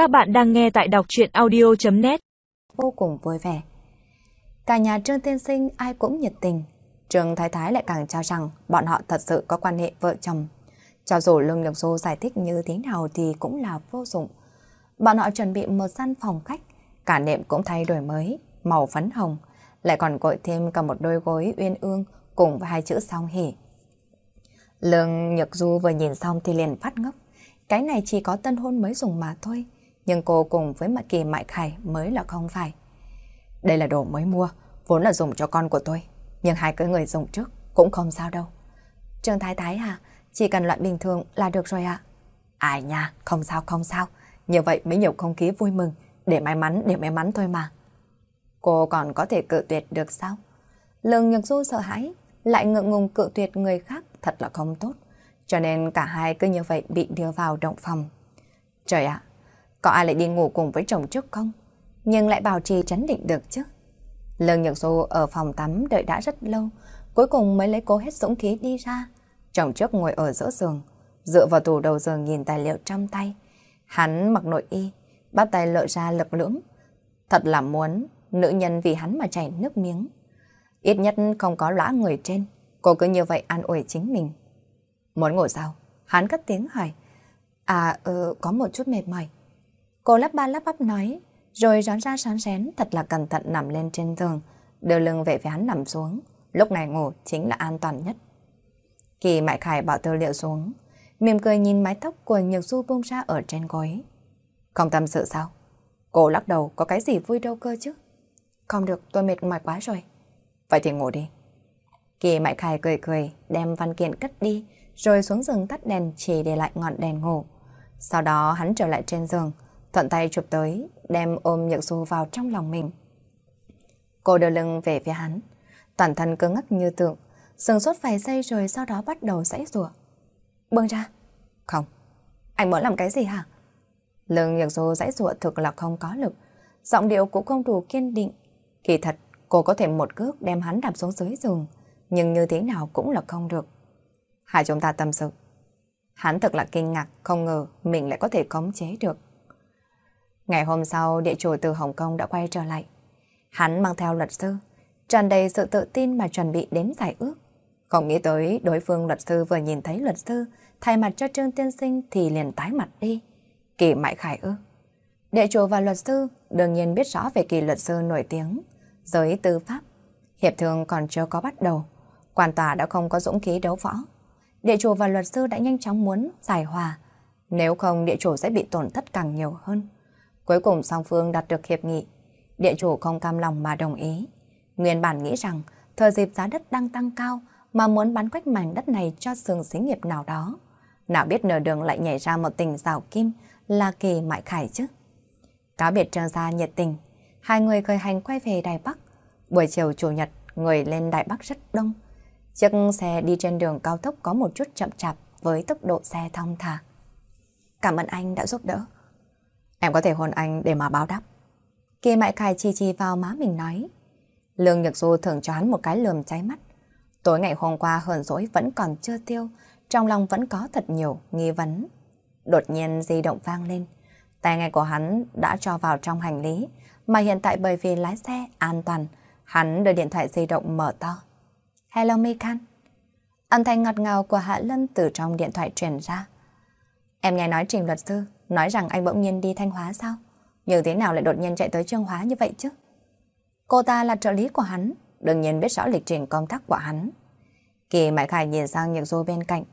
Các bạn đang nghe tại đọc chuyện audio.net Vô cùng vui vẻ. Cả nhà Trương Tiên Sinh ai cũng nhiệt tình. Trương Thái Thái lại càng cho rằng bọn họ thật sự có quan hệ vợ chồng. Cho dù Lương Nhật Du giải thích như thế nào thì cũng là vô dụng. Bọn họ chuẩn bị một gian phòng khách, cả nệm cũng thay đổi mới, màu phấn hồng, lại còn cội thêm cả một đôi gối uyên ương cùng với hai chữ song hỉ. Lương Nhật Du vừa nhìn xong thì liền phát ngốc. Cái này chỉ có tân hôn mới dùng mà thôi. Nhưng cô cùng với Mạc Kỳ Mại Khải mới là không phải. Đây là đồ mới mua, vốn là dùng cho con của tôi. Nhưng hai cái người dùng trước cũng không sao đâu. Trương Thái Thái à, chỉ cần loại bình thường là được rồi ạ. Ai nha, không sao không sao. Như vậy mới nhiều không khí vui mừng, để may mắn, để may mắn thôi mà. Cô còn có thể cự tuyệt được sao? Lương Nhật Du sợ hãi, lại ngượng ngùng cự tuyệt người khác thật là không tốt. Cho nên cả hai cứ như vậy bị đưa vào động phòng. Trời ạ, có ai lại đi ngủ cùng với chồng trước không? Nhưng lại bảo trì chấn định được chứ. Lương Nhật Du ở phòng tắm đợi đã rất lâu, cuối cùng mới lấy cố hết dũng khí đi ra. Chồng trước ngồi ở giữa giường, dựa vào tủ đầu giường nhìn tài liệu trong tay. Hắn mặc nội y, bắt tay lộ ra lực lưỡng. Thật là muốn nữ nhân vì hắn mà chảy nước miếng. Ít nhất không có lõa người trên, cô cứ như vậy an ủi chính mình. Muốn ngủ sao? Hắn cất tiếng hỏi. À, ừ, có một chút mệt mỏi. Cô lắp ba lắp bắp nói, rồi rón ra sáng xén thật là cẩn thận nằm lên trên giường, đưa lưng về phía hắn nằm xuống. Lúc này ngủ chính là an toàn nhất. Kỳ Mại Khải bỏ tư liệu xuống, mỉm cười nhìn mái tóc của Nhược Du bông ra ở trên gối. Không tâm sự sao? Cô lắc đầu có cái gì vui đâu cơ chứ? Không được, tôi mệt mỏi quá rồi. Vậy thì ngủ đi. Kỳ Mại Khải cười cười, đem văn kiện cất đi, rồi xuống giường tắt đèn chỉ để lại ngọn đèn ngủ. Sau đó hắn trở lại trên giường, thuận tay chụp tới, đem ôm Nhược Du vào trong lòng mình. Cô đưa lưng về phía hắn, toàn thân cứng ngắc như tượng, sừng sốt vài giây rồi sau đó bắt đầu dãy rủa. Bưng ra. Không. Anh muốn làm cái gì hả? Lưng Nhược Du dãy rủa thực là không có lực, giọng điệu cũng không đủ kiên định. Kỳ thật, cô có thể một cước đem hắn đạp xuống dưới giường, nhưng như thế nào cũng là không được. Hai chúng ta tâm sự. Hắn thật là kinh ngạc, không ngờ mình lại có thể khống chế được. Ngày hôm sau, địa chủ từ Hồng Kông đã quay trở lại. Hắn mang theo luật sư, tràn đầy sự tự tin mà chuẩn bị đến giải ước. Không nghĩ tới đối phương luật sư vừa nhìn thấy luật sư, thay mặt cho Trương Tiên Sinh thì liền tái mặt đi. Kỳ mại khải ư. Địa chủ và luật sư đương nhiên biết rõ về kỳ luật sư nổi tiếng, giới tư pháp. Hiệp thương còn chưa có bắt đầu, quan tòa đã không có dũng khí đấu võ địa chủ và luật sư đã nhanh chóng muốn giải hòa. Nếu không địa chủ sẽ bị tổn thất càng nhiều hơn. Cuối cùng song phương đạt được hiệp nghị. Địa chủ không cam lòng mà đồng ý. Nguyên bản nghĩ rằng thời dịp giá đất đang tăng cao mà muốn bán quách mảnh đất này cho sừng xí nghiệp nào đó. Nào biết nửa đường lại nhảy ra một tình rào kim là kỳ mại khải chứ. Cáo biệt trương ra nhiệt tình, hai người khởi hành quay về Đài Bắc. Buổi chiều chủ nhật, người lên Đài Bắc rất đông. Chiếc xe đi trên đường cao tốc có một chút chậm chạp với tốc độ xe thong thả. Cảm ơn anh đã giúp đỡ. Em có thể hôn anh để mà báo đáp. Kỳ mại cài chi chi vào má mình nói. Lương Nhật Du thưởng cho hắn một cái lườm cháy mắt. Tối ngày hôm qua hờn dỗi vẫn còn chưa tiêu, trong lòng vẫn có thật nhiều nghi vấn. Đột nhiên di động vang lên. Tay nghe của hắn đã cho vào trong hành lý, mà hiện tại bởi vì lái xe an toàn, hắn đưa điện thoại di động mở to. Hello Mikan. Âm thanh ngọt ngào của Hạ Lâm từ trong điện thoại truyền ra. Em nghe nói trình luật sư, nói rằng anh bỗng nhiên đi Thanh Hóa sao? Như thế nào lại đột nhiên chạy tới Trương Hóa như vậy chứ? Cô ta là trợ lý của hắn, đương nhiên biết rõ lịch trình công tác của hắn. Kỳ Mại Khải nhìn sang Nhược Du bên cạnh.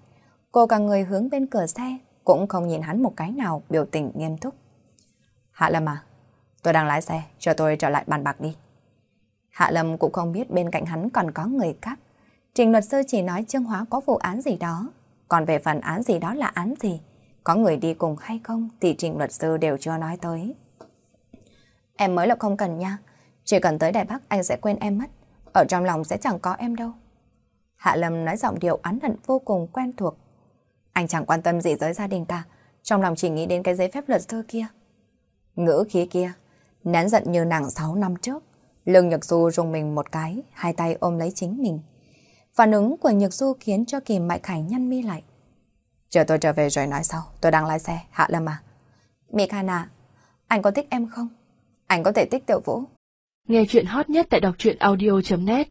Cô cả người hướng bên cửa xe, cũng không nhìn hắn một cái nào biểu tình nghiêm túc. Hạ Lâm à, tôi đang lái xe, cho tôi trở lại bàn bạc đi. Hạ Lâm cũng không biết bên cạnh hắn còn có người khác. Trình luật sư chỉ nói Trương Hóa có vụ án gì đó. Còn về phần án gì đó là án gì, có người đi cùng hay không thì trình luật sư đều chưa nói tới. Em mới là không cần nha. Chỉ cần tới Đài Bắc anh sẽ quên em mất. Ở trong lòng sẽ chẳng có em đâu. Hạ Lâm nói giọng điệu án hận vô cùng quen thuộc. Anh chẳng quan tâm gì tới gia đình cả. Trong lòng chỉ nghĩ đến cái giấy phép luật sư kia. Ngữ khí kia, nén giận như nàng 6 năm trước. Lương Nhật Du rung mình một cái, hai tay ôm lấy chính mình. Phản ứng của Nhật Du khiến cho Kỳ Mại Khải nhăn mi lại. Chờ tôi trở về rồi nói sau, tôi đang lái xe, Hạ Lâm à. Mikana, Anh có thích em không? Anh có thể thích Tiểu Vũ. Nghe chuyện hot nhất tại đọc truyện audio.net